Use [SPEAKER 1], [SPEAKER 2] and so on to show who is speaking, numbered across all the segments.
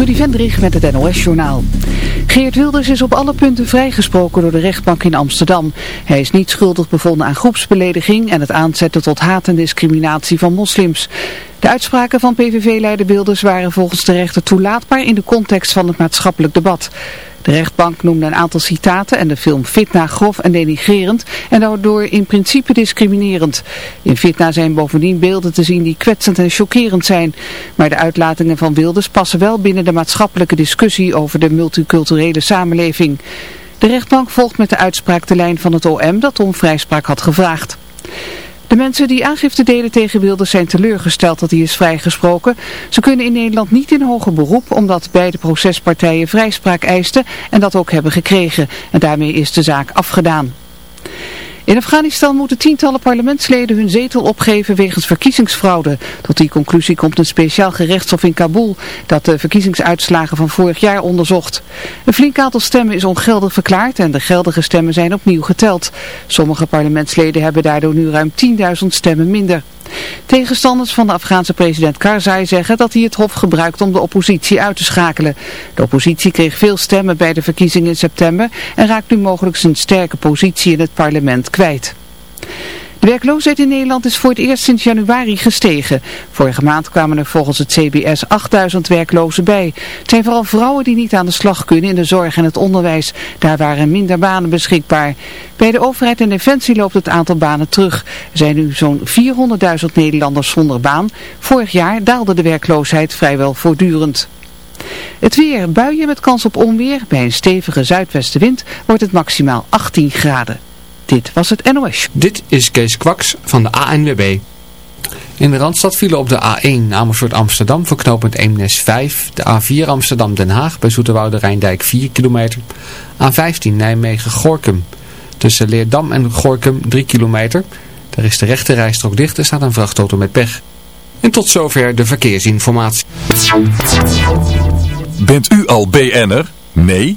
[SPEAKER 1] Trudy Vendrig met het NOS-journaal. Geert Wilders is op alle punten vrijgesproken door de rechtbank in Amsterdam. Hij is niet schuldig bevonden aan groepsbelediging en het aanzetten tot haat en discriminatie van moslims. De uitspraken van PVV-leider Wilders waren volgens de rechter toelaatbaar in de context van het maatschappelijk debat. De rechtbank noemde een aantal citaten en de film Fitna grof en denigrerend en daardoor in principe discriminerend. In Fitna zijn bovendien beelden te zien die kwetsend en chockerend zijn. Maar de uitlatingen van Wilders passen wel binnen de maatschappelijke discussie over de multiculturele samenleving. De rechtbank volgt met de uitspraak de lijn van het OM dat om vrijspraak had gevraagd. De mensen die aangifte deden tegen Wilders zijn teleurgesteld dat hij is vrijgesproken. Ze kunnen in Nederland niet in hoger beroep omdat beide procespartijen vrijspraak eisten en dat ook hebben gekregen. En daarmee is de zaak afgedaan. In Afghanistan moeten tientallen parlementsleden hun zetel opgeven wegens verkiezingsfraude. Tot die conclusie komt een speciaal gerechtshof in Kabul dat de verkiezingsuitslagen van vorig jaar onderzocht. Een flink aantal stemmen is ongeldig verklaard en de geldige stemmen zijn opnieuw geteld. Sommige parlementsleden hebben daardoor nu ruim 10.000 stemmen minder. Tegenstanders van de Afghaanse president Karzai zeggen dat hij het hof gebruikt om de oppositie uit te schakelen. De oppositie kreeg veel stemmen bij de verkiezingen in september en raakt nu mogelijk zijn sterke positie in het parlement kwijt. De werkloosheid in Nederland is voor het eerst sinds januari gestegen. Vorige maand kwamen er volgens het CBS 8000 werklozen bij. Het zijn vooral vrouwen die niet aan de slag kunnen in de zorg en het onderwijs. Daar waren minder banen beschikbaar. Bij de overheid en Defensie loopt het aantal banen terug. Er zijn nu zo'n 400.000 Nederlanders zonder baan. Vorig jaar daalde de werkloosheid vrijwel voortdurend. Het weer, buien met kans op onweer. Bij een stevige zuidwestenwind wordt het maximaal 18 graden. Dit was het NOS.
[SPEAKER 2] Dit is Kees Kwaks van de ANWB. In de Randstad vielen op de A1 Amersfoort Amsterdam voor knooppunt Eemnes 5. De A4 Amsterdam Den Haag bij Zoeterwoude Rijndijk 4 kilometer. A15 Nijmegen Gorkum. Tussen Leerdam en Gorkum 3 kilometer. Daar is de rechte rijstrook dicht en staat een vrachtauto met pech. En tot zover de verkeersinformatie.
[SPEAKER 3] Bent u al BN'er? Nee?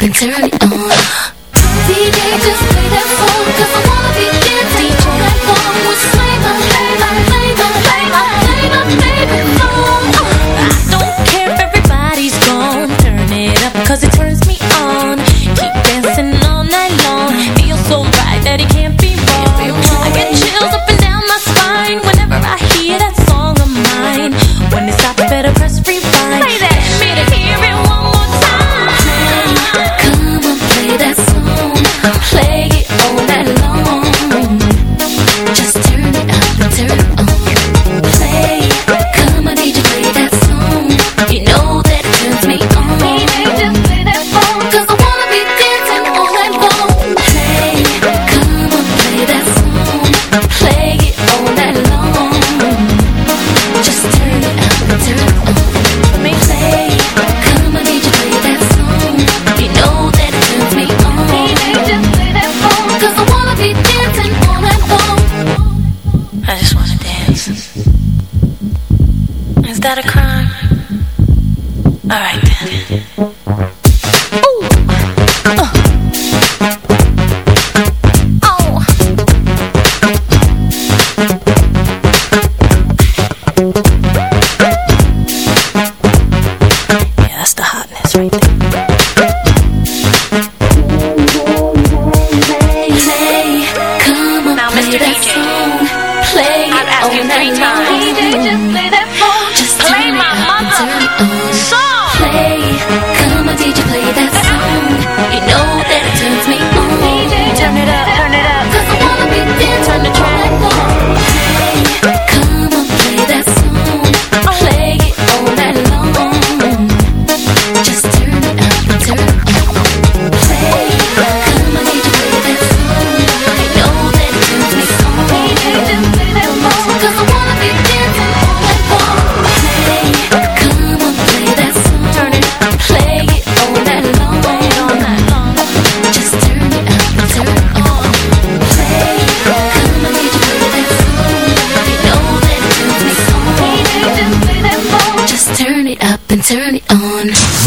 [SPEAKER 4] Mixer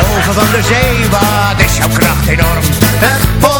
[SPEAKER 5] Over van de zee, wat is jouw kracht enorm?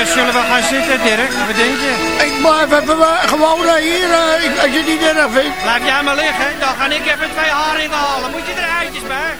[SPEAKER 5] Eh, zullen we gaan zitten, Dirk? Wat denk je?
[SPEAKER 6] Ik blijf eh, gewoon eh, hier, als je het niet erg vindt.
[SPEAKER 5] Laat jij maar liggen, dan ga ik even twee haringen halen. Moet je er eitjes bij?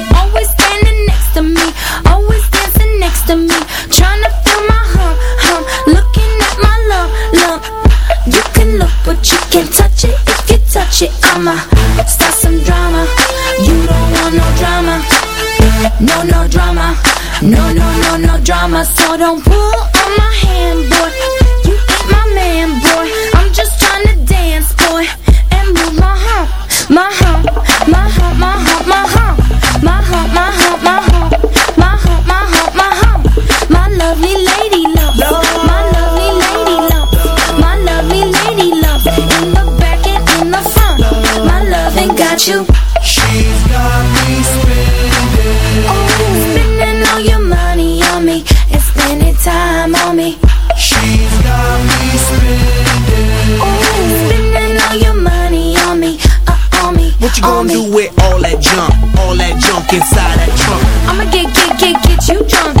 [SPEAKER 7] can't touch it. If you touch it, I'ma start some drama. You don't want no drama, no no drama, no no no no drama. So don't pull on my hand, boy. On me.
[SPEAKER 8] She's got me spinning.
[SPEAKER 7] Oh, spending all your money on me, uh, on me.
[SPEAKER 9] What you gonna
[SPEAKER 7] me.
[SPEAKER 9] do with all that junk? All that junk inside that trunk?
[SPEAKER 7] I'ma get, get, get, get you drunk,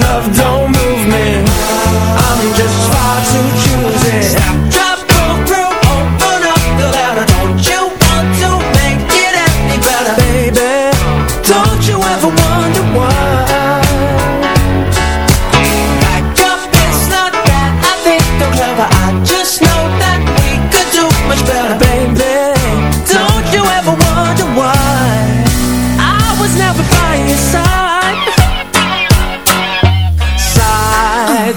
[SPEAKER 8] love don't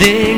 [SPEAKER 8] everything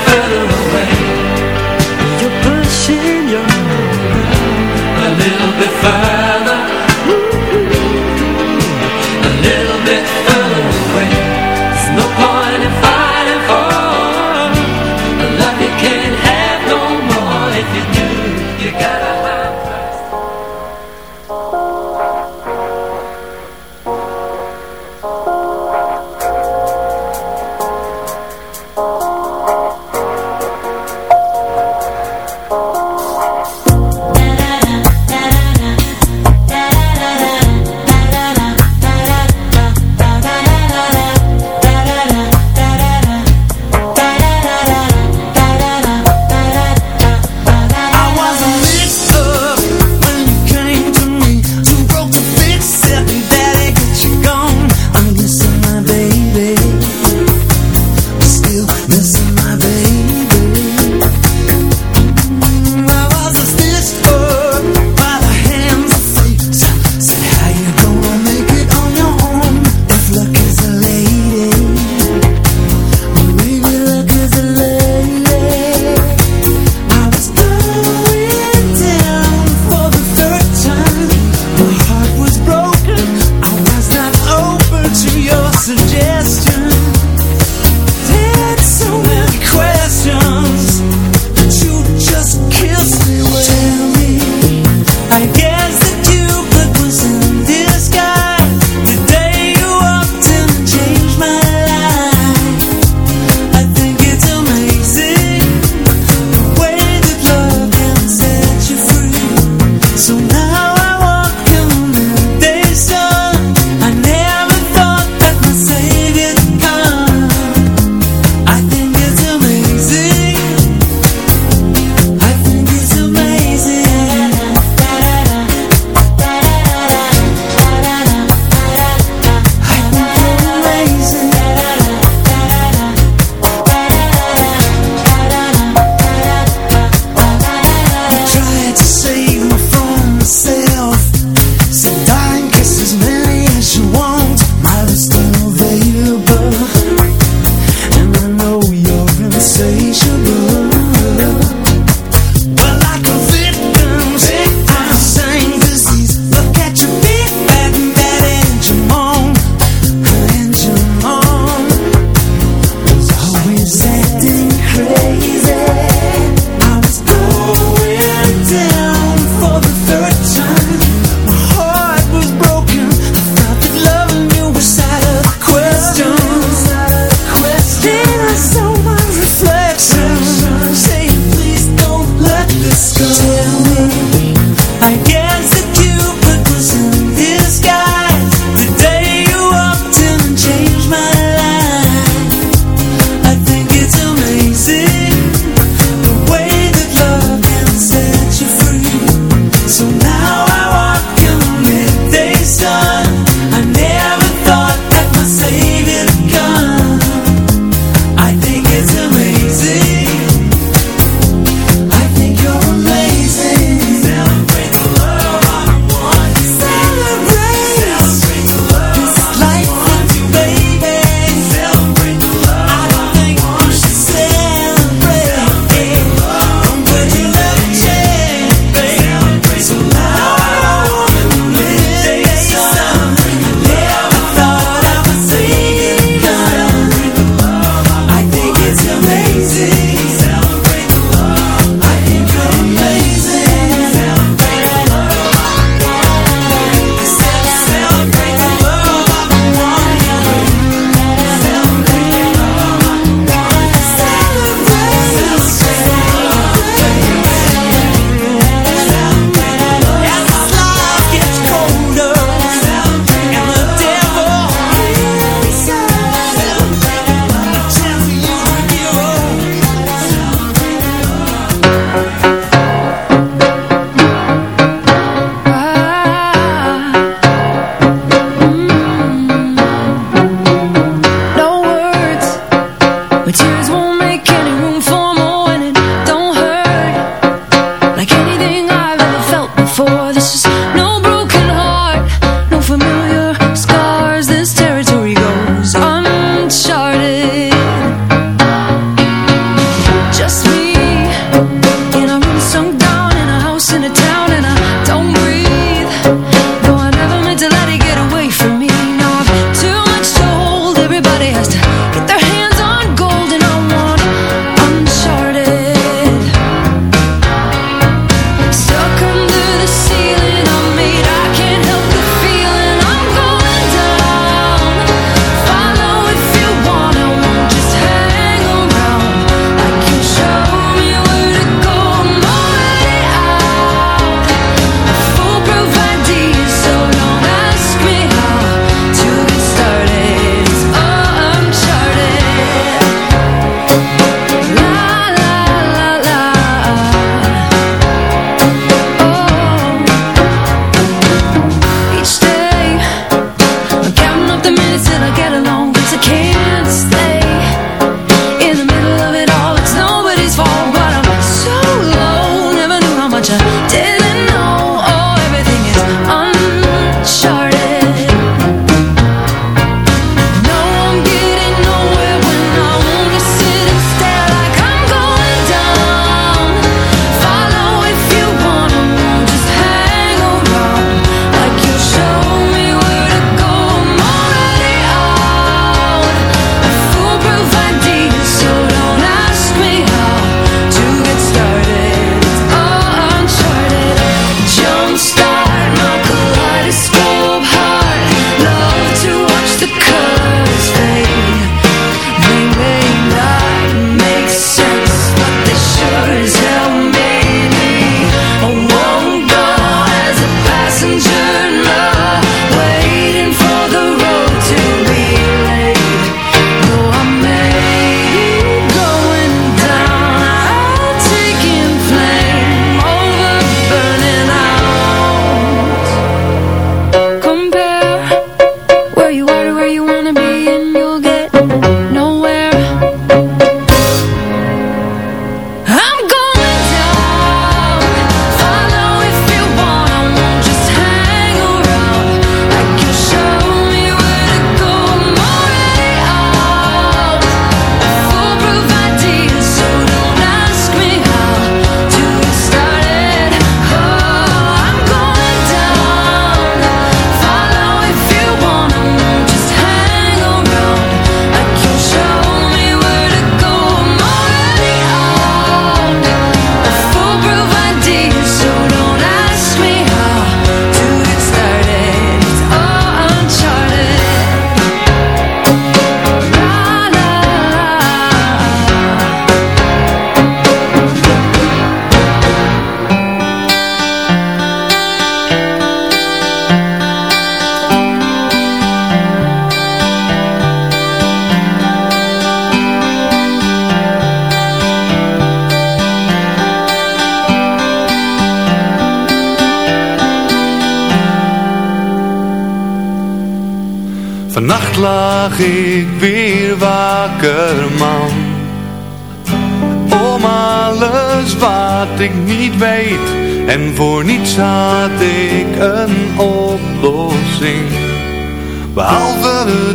[SPEAKER 8] Let's go.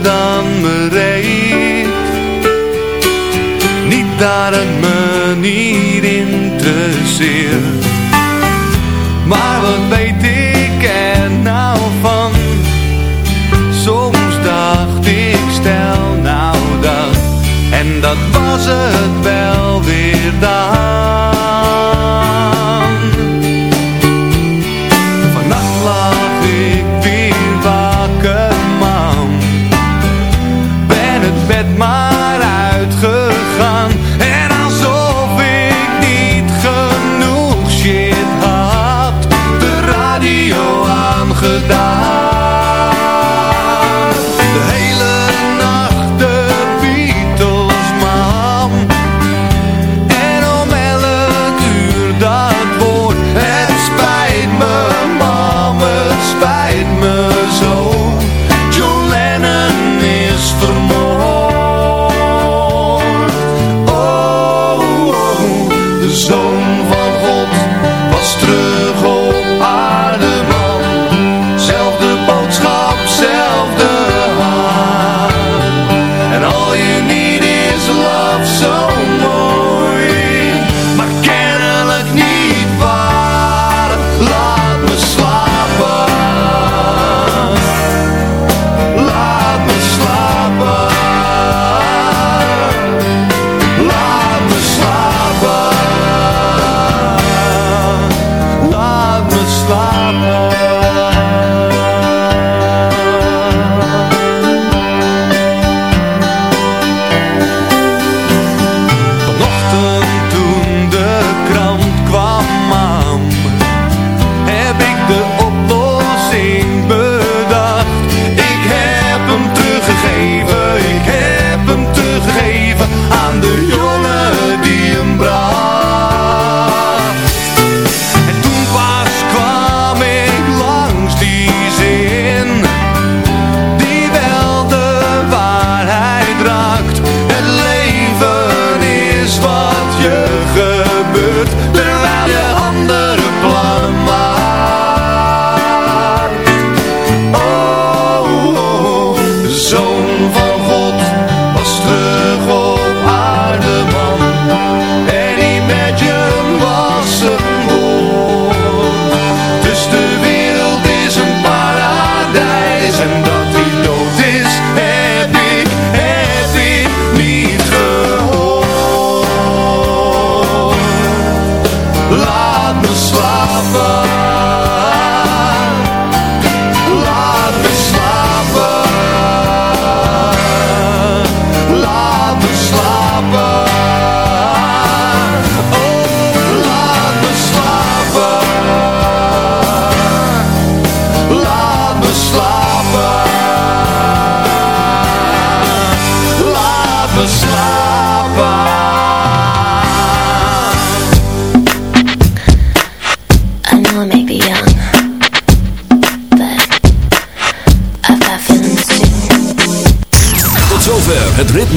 [SPEAKER 10] dan. Niet daar het me niet interesseert. Maar wat weet ik er nou van? Soms dacht ik stel nou dat. En dat was het wel weer
[SPEAKER 5] daar.